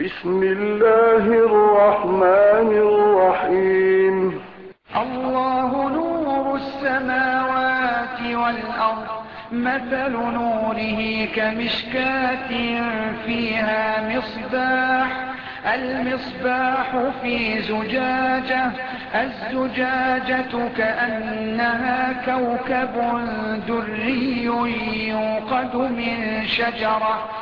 بسم الله الرحمن الرحيم. الله نور السماوات والأرض مثل نوره كمشكات فيها مصباح المصباح في زجاجة الزجاجة كأنها كوكب دري يوقد من شجرة.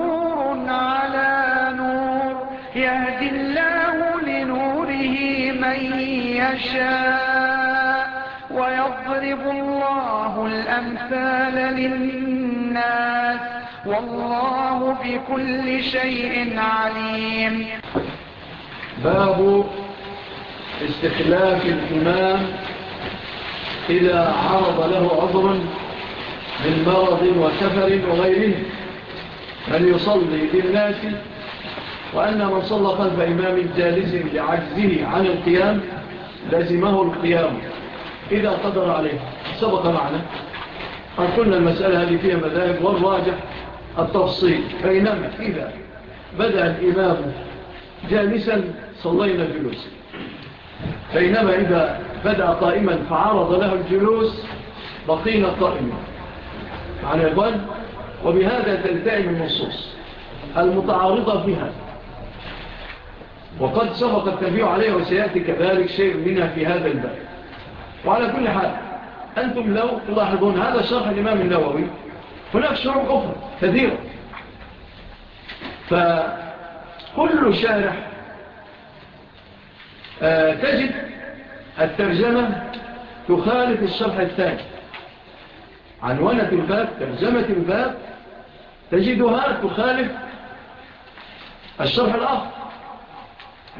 يشاء ويضرب الله الأمثال للناس والله بكل شيء عليم. باب استخلاف الإمام إذا عرض له عذر من مرض وسفر وغيره من يصلي للناس وأن من صلى قلب إمام جالس لعجزه عن القيام لزمه القيام. إذا قدر عليه سبق معنا. أن كنا المسألة هذه فيها مذاهب والراجح التفصيل. بينما إذا بدأ الإمام جالسا صلينا جلوسا. بينما إذا بدأ قائما فعرض له الجلوس بقينا قائما. معنا يقول وبهذا وبهذا من النصوص المتعارضة بها. وقد سبق التنبيه عليه وسيأتي كذلك شيء منها في هذا الباب. وعلى كل حال أنتم لو تلاحظون هذا شرح الإمام النووي هناك شروع أخرى كثيرة. فكل شارح آه، تجد الترجمة تخالف الشرح الثاني. عنوانة الباب ترجمة الباب تجدها تخالف الشرح الآخر.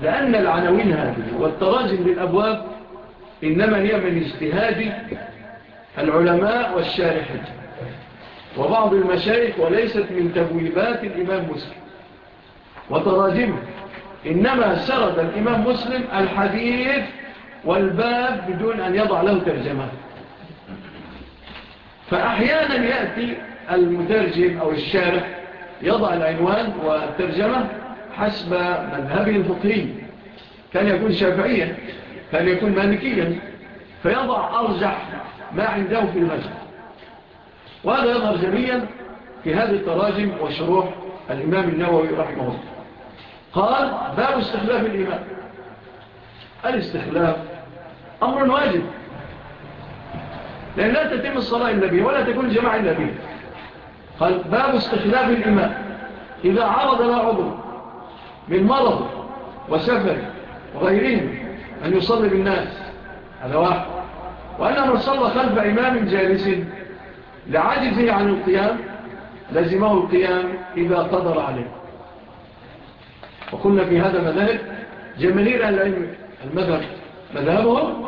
لأن العناوين هذه والتراجم للأبواب إنما هي من اجتهاد العلماء والشارحين وبعض المشايخ وليست من تبويبات الإمام مسلم وتراجمه إنما سرد الإمام مسلم الحديث والباب بدون أن يضع له ترجمة. فأحيانا يأتي المترجم أو الشارح يضع العنوان والترجمة حسب مذهبه الفقهي. كان يكون شافعيا كان يكون مالكيا فيضع أرجح ما عنده في المذهب. وهذا يظهر جميعا في هذه التراجم وشروح الإمام النووي رحمه الله. قال باب استخلاف الإمام الاستخلاف أمر واجب. لأن لا تتم الصلاة إلا به ولا تكون جماعة إلا به. قال باب استخلاف الإمام إذا عرض لا عضو من مرض وسفر وغيرهم أن يصلي بالناس. هذا واحد. وأن من صلى خلف إمام جالس لعاجزه عن القيام لزمه القيام إذا قدر عليه. وقلنا في هذا مذهب جماهير العلم المذهب مذهبهم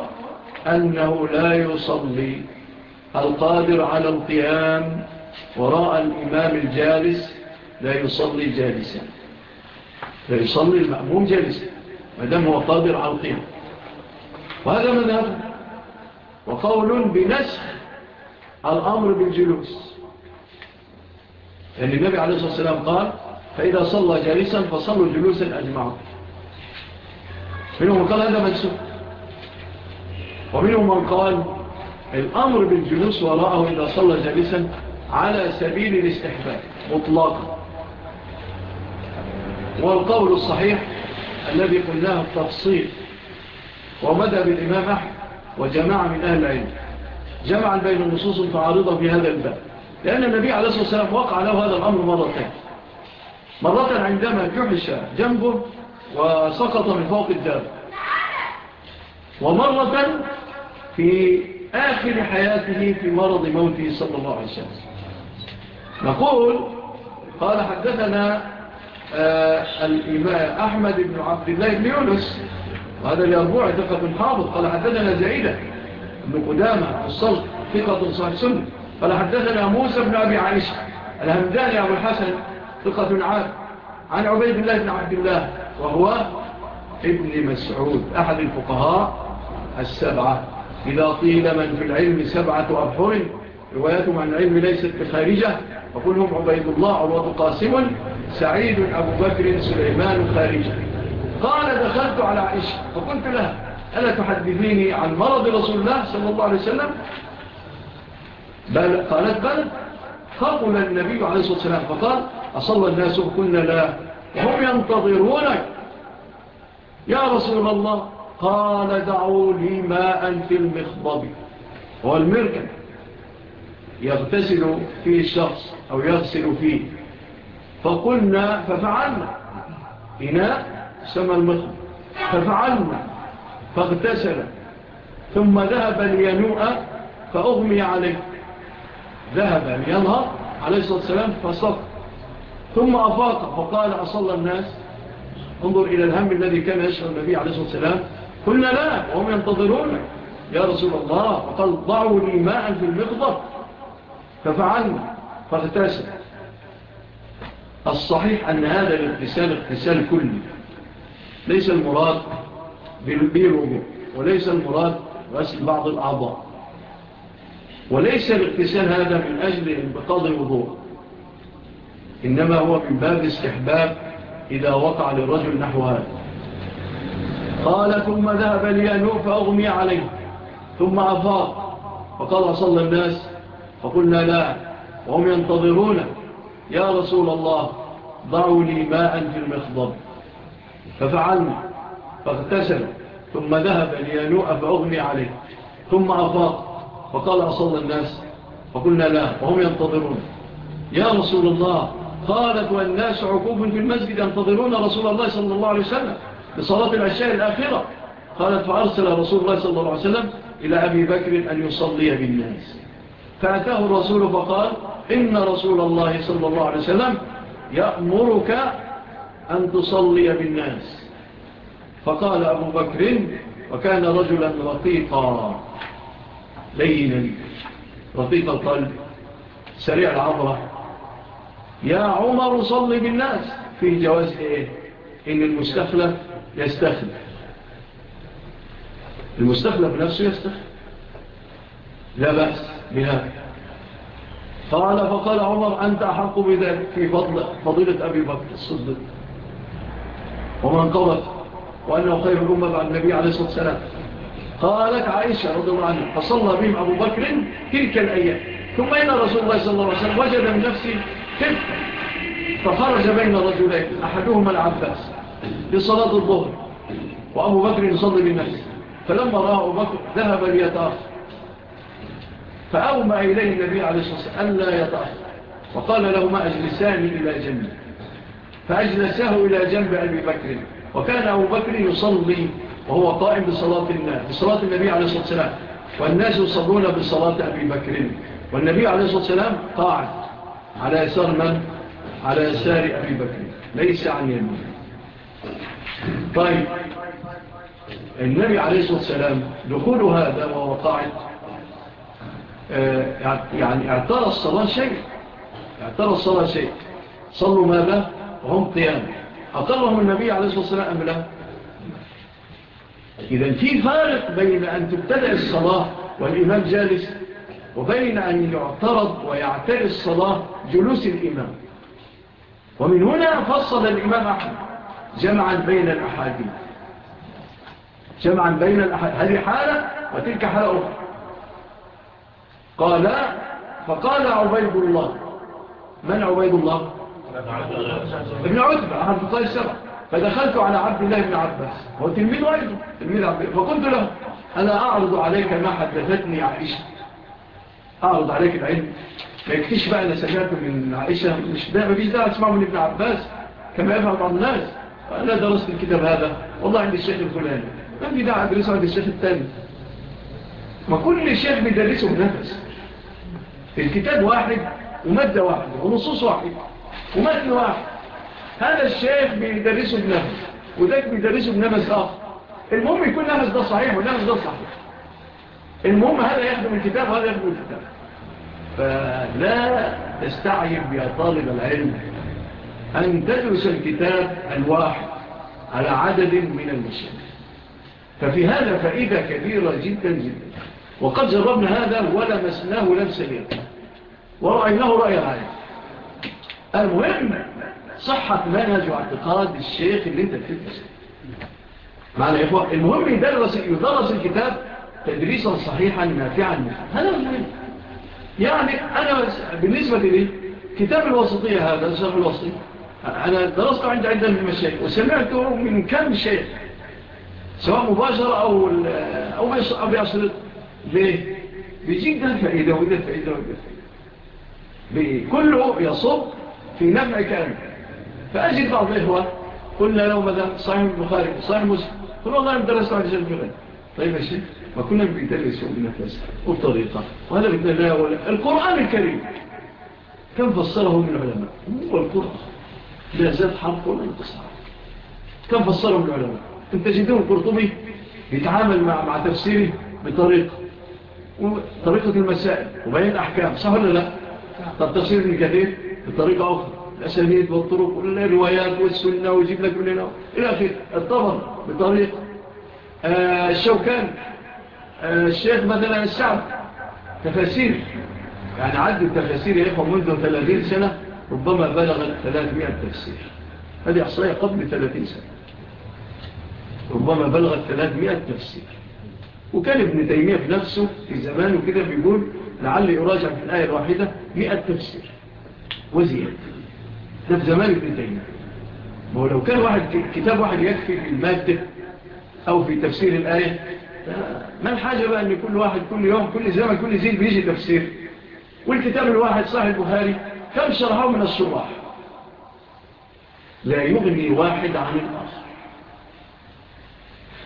أنه لا يصلي القادر على القيام وراء الإمام الجالس لا يصلي جالسا. فيصلي المأموم جالس مدام هو قادر على القيام وهذا من هذا وقول بنسخ الأمر بالجلوس لأن النبي عليه الصلاة والسلام قال فإذا صلى جالسا فصلوا جلوسا أجمعوا منهم من قال هذا منسوخ ومنهم من قال الأمر بالجلوس وراءه إذا صلى جالسا على سبيل الاستحباب مطلقا والقول الصحيح الذي قلناه التفصيل ومدى بالإمامة أحمد وجماعة من أهل العلم. جمعا بين النصوص المتعارضة في هذا الباب لأن النبي عليه الصلاة والسلام وقع له هذا الأمر مرتين. مرة عندما جحش جنبه وسقط من فوق الدار ومرة في آخر حياته في مرض موته صلى الله عليه وسلم. نقول قال حدثنا آه، الإمام أحمد بن عبد الله بن يونس. وهذا الأربوع ثقة حافظ. قال حدثنا زعيدة بن قدامة الصلق ثقة صحيح سنة. قال حدثنا موسى بن أبي عائشة الهمداني أبو الحسن ثقة عاد. عن عبيد الله بن عبد الله وهو ابن مسعود أحد الفقهاء السبعة. إذا قيل من في العلم سبعة أبحر رواياتهم عن العلم ليست بخارجة. أقول هم عبيد الله عروض قاسم سعيد أبو بكر سليمان خارج. قال دخلت على عائشة. فقلت لها ألا تحدثيني عن مرض رسول الله صلى الله عليه وسلم؟ بل قالت بل فقل النبي عليه الصلاة والسلام فقال أصلى الناس وكنا لا هم ينتظرونك. يا رسول الله قال دعوا لي ماء في المخضب والمركب. يغتسل فيه الشخص أو يغسل فيه. فقلنا ففعلنا. إناء سمى المخل ففعلنا. فاغتسل. ثم ذهب لينوء فأغمي عليه. ذهب لينهر عليه الصلاة والسلام فصف ثم أفاق فقال أصلى الناس. انظر إلى الهم الذي كان يشعر النبي عليه الصلاة والسلام. قلنا لا وهم ينتظرون. يا رسول الله فقال ضعوا لي ماء في المقضة ففعلنا فاغتسل. الصحيح أن هذا الاغتسال اغتسال كلي. ليس المراد بالوضوء وليس المراد غسل بعض الأعضاء. وليس الاغتسال هذا من أجل انبقاض الوضوء إنما هو من باب استحباب إذا وقع للرجل نحو هذا. قال ثم ذهب لينوف فأغمي عليه ثم أفاق. فقال صلى الناس فقلنا لا وهم ينتظرون. يا رسول الله ضعوا لي ماء في المخضب. ففعلنا فاغتسل ثم ذهب لينوء فأغمي عليه. ثم أفاق فقال أصلى الناس. فقلنا لا وهم ينتظرون. يا رسول الله قالت والناس عقوب في المسجد ينتظرون رسول الله صلى الله عليه وسلم لصلاة العشاء الآخرة قالت فأرسل رسول الله صلى الله عليه وسلم إلى أبي بكر أن يصلي بالناس. فأتاه الرسول فقال إن رسول الله صلى الله عليه وسلم يأمرك أن تصلي بالناس. فقال أبو بكر وكان رجلا رقيقا لينا رقيق القلب سريع العبرة. يا عمر صلي بالناس. في جواز إيه؟ إن المستخلف يستخلف. المستخلف نفسه يستخلف. لا بأس. بهذا قال فقال عمر أنت أحق بذلك في فضل فضيلة أبي بكر الصدق ومن قبل وأنه خير الأمة بعد النبي عليه الصلاة والسلام. قالت عائشة رضي الله عنه فصلى بهم أبو بكر تلك الأيام. ثم إن رسول الله صلى الله عليه وسلم وجد من نفسه خفة فخرج بين رجلين أحدهما العباس لصلاة الظهر وأبو بكر يصلي بنفسه. فلما رأى أبو بكر ذهب ليتأخر. فأومى إليه النبي عليه الصلاة والسلام ألا يطعه. وقال له ما أجلساني إلى جنبي فأجلسه إلى جنب أبي بكر. وكان أبو بكر يصلي وهو قائم بصلاة, بصلاة النبي عليه الصلاة والسلام. والناس يصلون بصلاة أبي بكر. والنبي عليه الصلاة والسلام قاعد على يسار من؟ على يسار أبي بكر. ليس عن يمين طيب النبي عليه الصلاة والسلام دخول هذا وهو قاعد آه، يعني اعترى الصلاة شيء. اعترى الصلاة شيء. صلوا ماذا؟ هم قيام. أقرهم النبي عليه الصلاة والسلام أم لا؟ إذن في فارق بين أن تبتدع الصلاة والإمام جالس وبين أن يعترض ويعتري الصلاة جلوس الإمام. ومن هنا فصل الإمام أحمد جمعا بين الأحاديث. جمعا بين الأحاديث هذه حالة وتلك حالة أخرى. قال فقال عبيد الله. من عبيد الله؟ ابن عتبة عبد فقال السبع فدخلت على عبد الله بن عباس. هو تلميذ أيضا تلميذ فقلت له أنا أعرض عليك ما حدثتني عائشة. أعرض عليك العلم. ما بقى أنا سمعت من عائشة مش ده مفيش داعي أسمعه من ابن عباس كما يفهم بعض الناس. أنا درست الكتاب هذا. والله عند الشيخ الفلاني. ما في داعي أدرسه عند الشيخ الثاني. ما كل شيخ بيدرسه بنفسه الكتاب واحد ومادة واحدة ونصوص واحد ومثل واحد. هذا الشيخ بيدرسه بنفس وذاك بيدرسه بنفس آخر المهم يكون نفس ده صحيح ونفس ده صحيح. المهم هذا يخدم الكتاب وهذا يخدم الكتاب. فلا تستعجب يا طالب العلم أن تدرس الكتاب الواحد على عدد من المسلمين ففي هذا فائدة كبيرة جدا جدا. وقد جربنا هذا ولمسناه لمس اليقين ورأيناه رأي العالم المهم صحة منهج واعتقاد الشيخ اللي انت بتدرس معنى يا إخوة المهم يدرس, يدرس الكتاب تدريسا صحيحا نافعا. هذا المهم. يعني أنا بالنسبة لي كتاب الوسطية هذا الشرح الوسطية أنا درست عند عدة من المشايخ وسمعته من كم شيخ سواء مباشرة أو أو بيصل ليه؟ بيجيك ده الفائدة وده الفائدة وده الفائدة بإيه كله يصب في نفعك أنت فأجد بعض الإخوة قلنا له ماذا؟ صحيح البخاري صحيح مسلم. قلنا والله أنا درست عن جزء البخاري طيب يا شيخ ما كنا بندرس وبنفس وبطريقة وهذا بدنا لا ولا. القرآن الكريم كم فسره من العلماء؟ هو القرآن. لا زاد حرق ولا انتصار. كم فسره من العلماء؟ انت جدون القرطبي يتعامل مع, مع تفسيره بطريقة طريقة المسائل وبين أحكام صح ولا لا؟ تنتصر الجديد بطريقة أخرى. الأسانيد والطرق والروايات والسنة ويجيب لك من هنا. إلى أخير الطبر بطريقة. آه، الشوكان. آه، الشيخ مثلا السعب تفاسير. يعني عد التفاسير يا إخوة منذ 30 سنة ربما بلغ 300 تفسير. هذه إحصائية قبل 30 سنة. ربما بلغت 300 تفسير. وكان ابن تيمية في نفسه في زمانه كده بيقول لعل يراجع في الآية الواحدة مئة تفسير. وزيادة. ده في زمان ابن تيمية. ما هو لو كان واحد كتاب واحد يكفي في المادة أو في تفسير الآية ما الحاجة بقى أن كل واحد كل يوم كل زمن كل زيد بيجي تفسير؟ والكتاب الواحد صاحب البخاري كم شرحه من الصراح لا يغني واحد عن الآخر.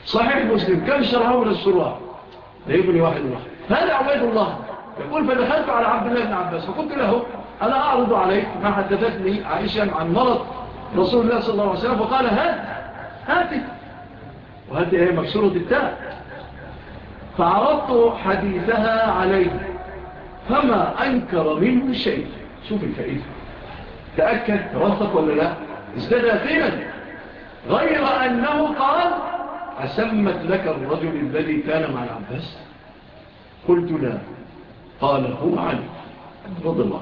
صحيح مسلم كم شرحه من الصراح لا يغني واحد عن الآخر. هذا عباد الله. يقول فدخلت على عبد الله بن عباس فقلت له أنا أعرض عليك؟ ما حدثتني عائشة عن مرض رسول الله صلى الله عليه وسلم. فقال هات هاتي. وهاتي هي مكسورة التاء. فعرضت حديثها عليه فما أنكر منه شيء. شوف الفائدة. تأكد رصك ولا لا؟ ازداد أثيما. غير أنه قال أسمت لك الرجل الذي كان مع العباس قلت لا. قال هو علي رضي الله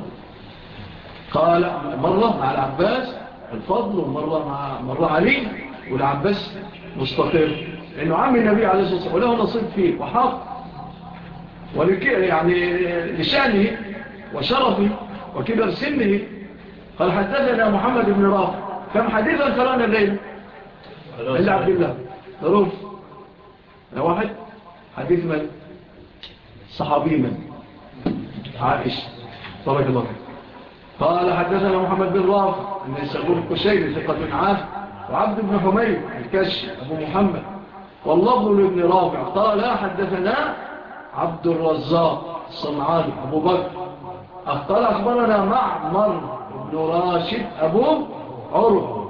قال مرة مع العباس الفضل ومرة مع مرة علي والعباس مستقر. لأنه عم النبي عليه الصلاة والسلام وله نصيب فيه وحق. يعني لشأنه وشرفه وكبر سنه. قال حدثنا محمد بن رافع. كم حديثا قرأنا الليل؟ إلا عبد الله. ضروف واحد. حديث من؟ صحابي من؟ عائشة بارك الله قال حدثنا محمد بن رافع أن يسألون كشير ثقة عاف وعبد بن حميد الكش أبو محمد. والله لابن رافع. قال حدثنا عبد الرزاق الصنعاني أبو بكر. قال أخبرنا معمر بن راشد أبو عروة.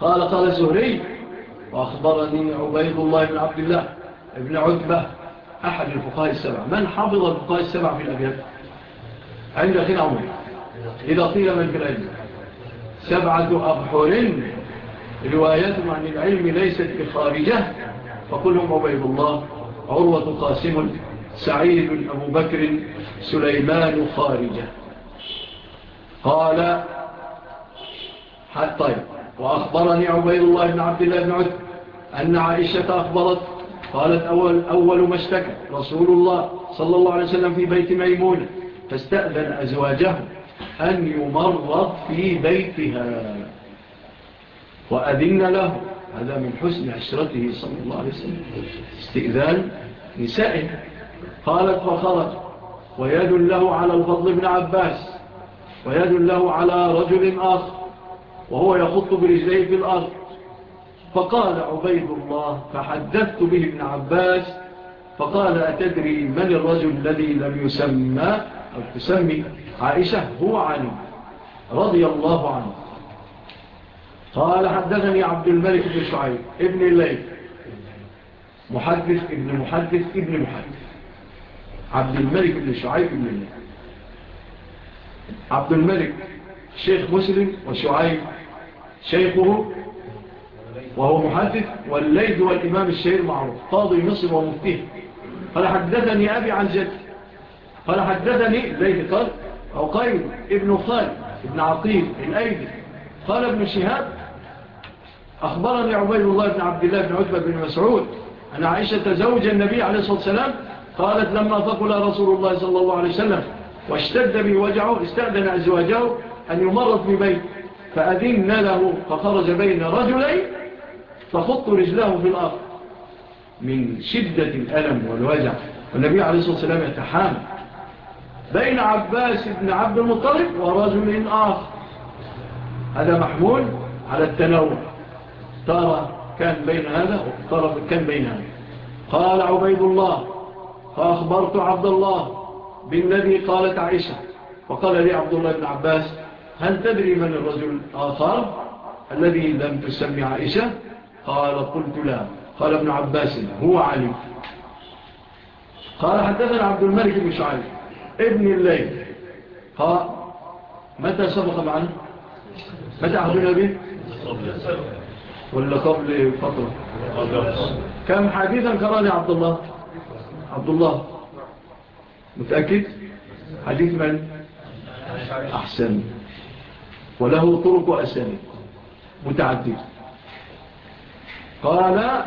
قال قال زهري وأخبرني عبيد الله بن عبد الله ابن عتبة أحد الفقهاء السبع. من حفظ الفقهاء السبع في الأبيات؟ عند خير عمر إذا قيل من في العلم؟ سبعة أبحر. روايتهم عن العلم ليست بخارجة فكلهم عبيد الله. عروة قاسم سعيد أبو بكر سليمان خارجة. قال حتى طيب. وأخبرني عبيد الله بن عبد الله بن عد أن عائشة أخبرت قالت أول, أول ما اشتكى. رسول الله صلى الله عليه وسلم في بيت ميمونة. فاستأذن أزواجه أن يمرض في بيتها. وأذن له. هذا من حسن عشرته صلى الله عليه وسلم. استئذان نسائه قالت فخرج ويد له على الفضل بن عباس. ويد له على رجل آخر. وهو يخط برجليه في الأرض. فقال عبيد الله فحدثت به ابن عباس فقال أتدري من الرجل الذي لم يسمى أو تسمي عائشة؟ هو علي رضي الله عنه. قال حدثني عبد الملك بن شعيب ابن الليل محدث ابن محدث ابن محدث. عبد الملك بن شعيب ابن الليل عبد الملك شيخ مسلم وشعيب شيخه وهو محدث والليد والإمام الشهير معروف. قاضي مصر ومفتيه. قال حدثني أبي عن جد. قال حدثني ليه قال أو قيد ابن خالد ابن عقيل الأيدي. قال ابن شهاب أخبرني عبيد الله بن عبد الله بن عتبة بن مسعود أن عائشة زوج النبي عليه الصلاة والسلام قالت لما فقل رسول الله صلى الله عليه وسلم واشتد بوجعه استأذن أزواجه أن يمرض ببيت فأذن له فخرج بين رجلين تخط رجله في الأرض. من شدة الألم والوجع. والنبي عليه الصلاة والسلام يتحامل بين عباس بن عبد المطلب ورجل آخر. هذا محمول على التنوع. ترى كان بين هذا وترى كان بين هذا. قال عبيد الله فأخبرت عبد الله بالذي قالت عائشة. وقال لي عبد الله بن عباس هل تدري من الرجل الآخر الذي لم تسمي عائشة؟ قال قلت لا قال ابن عباس هو علي. قال حدثنا عبد الملك بن شعيب ابن الليل. قال متى سبق معنا؟ متى عهدنا به ولا قبل فترة. كم حديثا قرأني عبد الله؟ عبد الله. متأكد؟ حديث من؟ أحسن. وله طرق وأساني متعدد. قال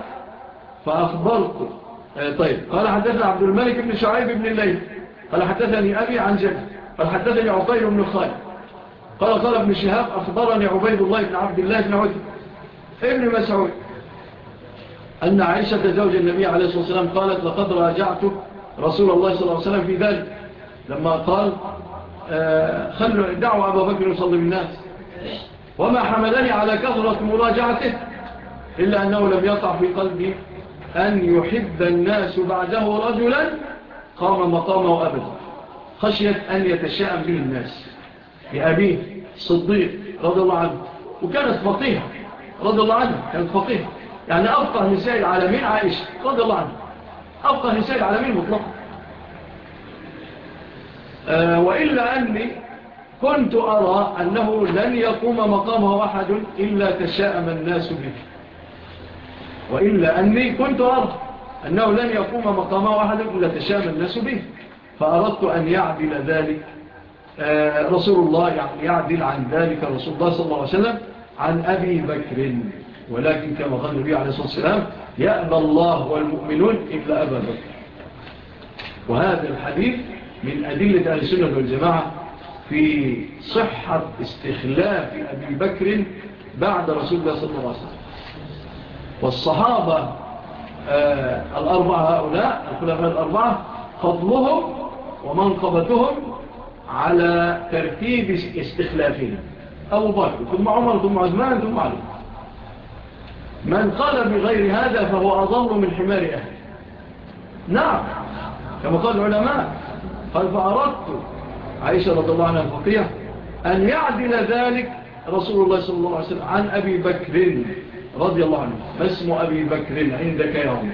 فأخبرته آه، طيب. قال حدثنا عبد الملك بن شعيب بن الليل. قال حدثني أبي عن جد قال حدثني عطير بن خالد. قال قال ابن شهاب أخبرني عبيد الله بن عبد الله بن عدي ابن مسعود أن عائشة زوج النبي عليه الصلاة والسلام قالت لقد راجعت رسول الله صلى الله عليه وسلم في ذلك. لما قال آه، خلوا دعوا أبا بكر يصلي بالناس. وما حملني على كثرة مراجعته. إلا أنه لم يقع في قلبي أن يحب الناس بعده رجلا قام مقامه أبدا. خشية أن يتشاءم به الناس. لأبيه الصديق رضي الله عنه. وكانت فقيه رضي الله عنه كانت فقيه يعني أفقه نساء العالمين عائشة رضي الله عنه. أفقه نساء العالمين مطلقا آه، وإلا أني كنت أرى أنه لن يقوم مقامه أحد إلا تشاءم الناس به. وإلا أني كنت أرض أنه لن يقوم مقامه أحد إلا تشام الناس به فأردت أن يعدل ذلك آه، رسول الله يعني يعدل عن ذلك رسول الله صلى الله عليه وسلم عن أبي بكر. ولكن كما قال النبي عليه الصلاة والسلام يأبى الله والمؤمنون إلا أبا بكر. وهذا الحديث من أدلة أهل السنة والجماعة في صحة استخلاف أبي بكر بعد رسول الله صلى الله عليه وسلم. والصحابة آه، الأربعة هؤلاء الخلفاء الأربعة فضلهم ومنقبتهم على ترتيب استخلافهم. أبو بكر ثم عمر ثم عثمان ثم علي. من قال بغير هذا فهو أضل من حمار أهل نعم كما قال العلماء قال فأردت عائشة رضي الله عنها الفقية أن يعدل ذلك رسول الله صلى الله عليه وسلم عن أبي بكر. رضي الله عنه ما اسم أبي بكر عندك يا عمر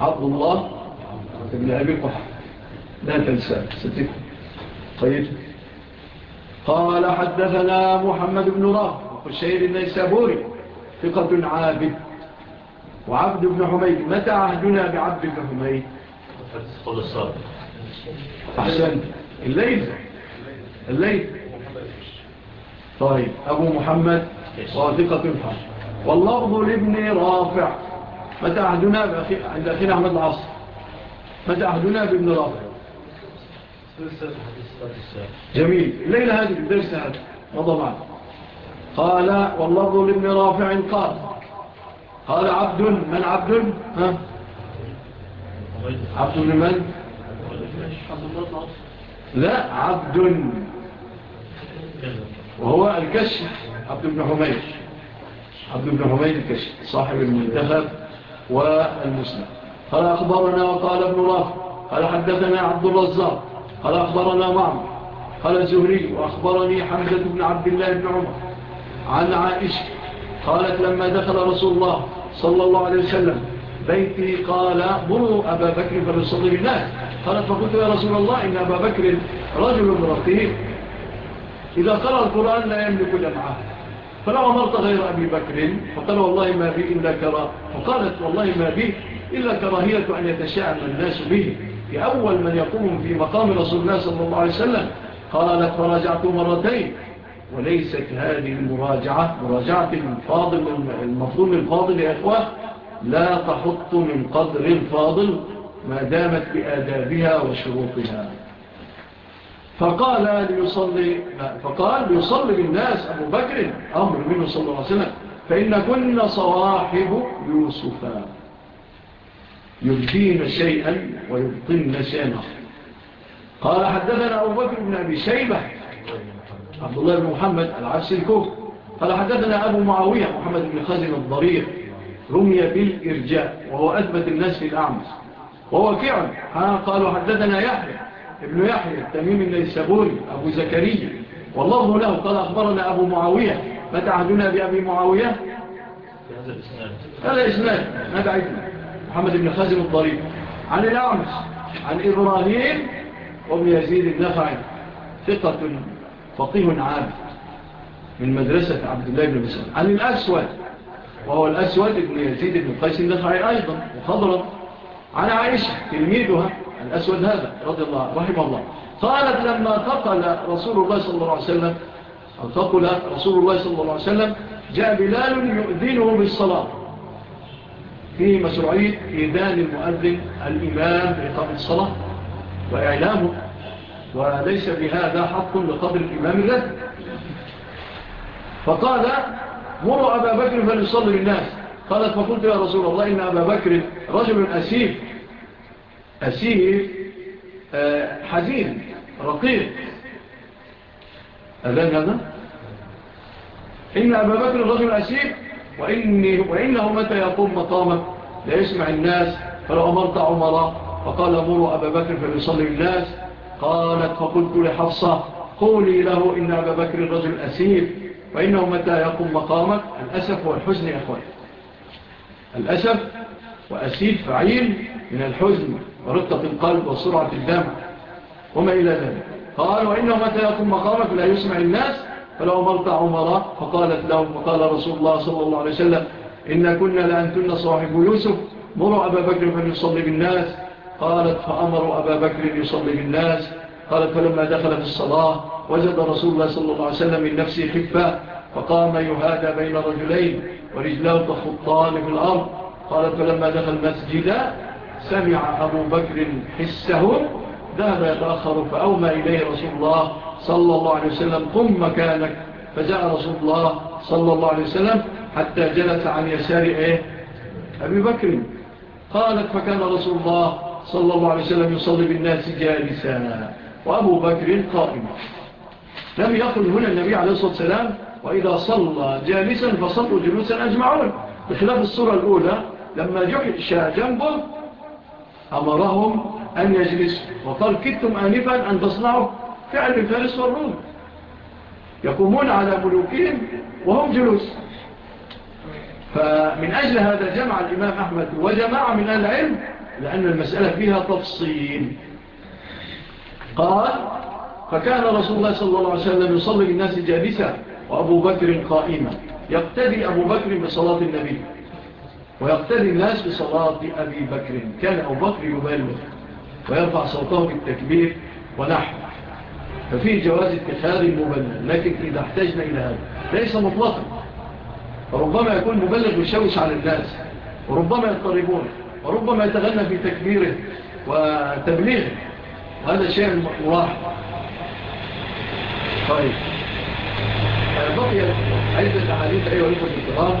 عبد الله ابن أبي قحف لا تنسى. ستكون طيب قال حدثنا محمد بن راه الشهير النيسابوري ثقة عابد. وعبد بن حميد متى عهدنا بعبد بن حميد قول الصادق أحسن الليل. الليل. طيب أبو محمد صادقة الحق واللفظ لابن رافع. متى عهدنا عند أخينا أحمد العصر متى عهدنا بابن رافع؟ جميل. الليلة هذه بالدرس هذا. مضى معنا. قال واللفظ لابن رافع قال. قال عبد من عبد؟ ها؟ عبد لمن لا عبد. وهو الكشف. عبد بن حميد. عبد بن حميد الكشف صاحب المنتخب والمسلم. قال أخبرنا وقال ابن رافع قال حدثنا عبد الرزاق قال أخبرنا معمر قال الزهري وأخبرني حمزة بن عبد الله بن عمر عن عائشة قالت لما دخل رسول الله صلى الله عليه وسلم بيتي قال مروا أبا بكر فليصلي بالله قالت فقلت يا رسول الله إن أبا بكر رجل رقيق. إذا قرأ القرآن لا يملك جمعه. فلو أمرت غير أبي بكر. فقال والله ما بي إلا كراه فقالت والله ما بي إلا كراهية أن يتشاعم الناس به. في أول من يقوم في مقام رسول الله صلى الله عليه وسلم قالت فراجعت مرتين. وليست هذه المراجعة مراجعة الفاضل المفهوم الفاضل يا إخوة لا تحط من قدر الفاضل ما دامت بآدابها وشروطها. فقال ليصلي فقال ليصلي بالناس أبو بكر أمر منه صلى الله عليه وسلم. فإن كنا صواحب يوسفا يبدين شيئا ويبطن شيئا. قال حدثنا أبو بكر بن أبي شيبة عبد الله بن محمد العبس الكوف قال حدثنا أبو معاوية محمد بن خزم الضرير رمي بالإرجاء وهو أثبت الناس في الأعمس وهو كعب قالوا حدثنا يحيى. ابن يحيى التميم النيسابوري أبو زكريا. والله له قال أخبرنا أبو معاوية. فتعهدنا بأبي معاوية؟ هذا إسلام ما بعيدنا محمد بن خازم الضريب. عن الأعمس عن إبراهيم وابن يزيد النفع ثقة فقيه عام من مدرسة عبد الله بن مسعود. عن الأسود وهو الأسود ابن يزيد بن قيس النفعي أيضا وخضرا عن عائشة تلميذها. الأسود هذا رضي الله رحمه الله. قالت لما ثقل رسول الله صلى الله عليه وسلم أو ثقل رسول الله صلى الله عليه وسلم جاء بلال يؤذنه بالصلاة. في مشروعية إذان المؤذن الإمام بإقام الصلاة وإعلامه. وليس بهذا حق لقبل الإمام الرد. فقال مروا أبا بكر فليصلي الناس. قالت فقلت يا رسول الله إن أبا بكر رجل أسيب أسير آه، حزين رقيق. أذن هذا؟ إن أبا بكر الرجل أسير وإني وإنه متى يقوم مقامك لا يسمع الناس فلو أمرت عمر فقال أمر أبا بكر فليصلي الناس. قالت فقلت لحفصة قولي له إن أبا بكر الرجل أسير وإنه متى يقوم مقامك؟ الأسف والحزن يا أخوان الأسف وأسيد فعيل من الحزن ورطة القلب وسرعة الدم وما إلى ذلك. قال وإنه متى يكون مقامك لا يسمع الناس؟ فلو مرت عمر فقالت لهم وقال رسول الله صلى الله عليه وسلم إن كنا لأنتن صاحب يوسف مروا أبا بكر فليصلي بالناس. قالت فأمروا أبا بكر ليصلي بالناس. قالت فلما دخل في الصلاة وجد رسول الله صلى الله عليه وسلم من نفسه خفة فقام يهادى بين رجلين ورجلاه تخطان في الأرض. قال فلما دخل المسجد سمع أبو بكر حسه ذهب يتأخر فأومى إليه رسول الله صلى الله عليه وسلم قم مكانك. فجاء رسول الله صلى الله عليه وسلم حتى جلس عن يسار إيه؟ أبي بكر قالت فكان رسول الله صلى الله عليه وسلم يصلي بالناس جالسا. وأبو بكر قائم. لم يقل هنا النبي عليه الصلاة والسلام وإذا صلى جالسا فصلوا جلوسا أجمعون. بخلاف الصورة الأولى لما جحش جنبه أمرهم أن يجلسوا وقال كدتم آنفا أن تصنعوا فعل الفارس والروم. يقومون على ملوكهم وهم جلوس. فمن أجل هذا جمع الإمام أحمد وجماعة من أهل العلم لأن المسألة فيها تفصيل. قال فكان رسول الله صلى الله عليه وسلم يصلي الناس جالسة وأبو بكر قائمة يقتدي أبو بكر بصلاة النبي. ويقتدي الناس بصلاة أبي بكر. كان أبو بكر يبالغ ويرفع صوته بالتكبير ونحو. ففيه جواز اتخاذ المبلغ لكن إذا احتجنا إلى هذا ليس مطلقا. فربما يكون مبلغ يشوش على الناس وربما يضطربون وربما يتغنى في تكبيره وتبليغه. وهذا شيء ملاحظ طيب. بقيت عدة أحاديث أيها الأخوة الكرام.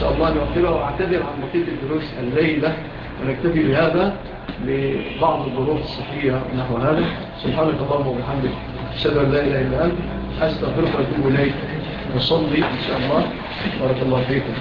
شاء الله نوفلها وأعتذر عن بقيه الدروس الليلة ونكتفي بهذا لبعض الظروف الصحية نحو هذا. سبحانك اللهم وبحمدك أشهد أن لا إله إلا أنت أستغفرك وأتوب إليك. نصلي إن شاء الله. بارك الله فيكم.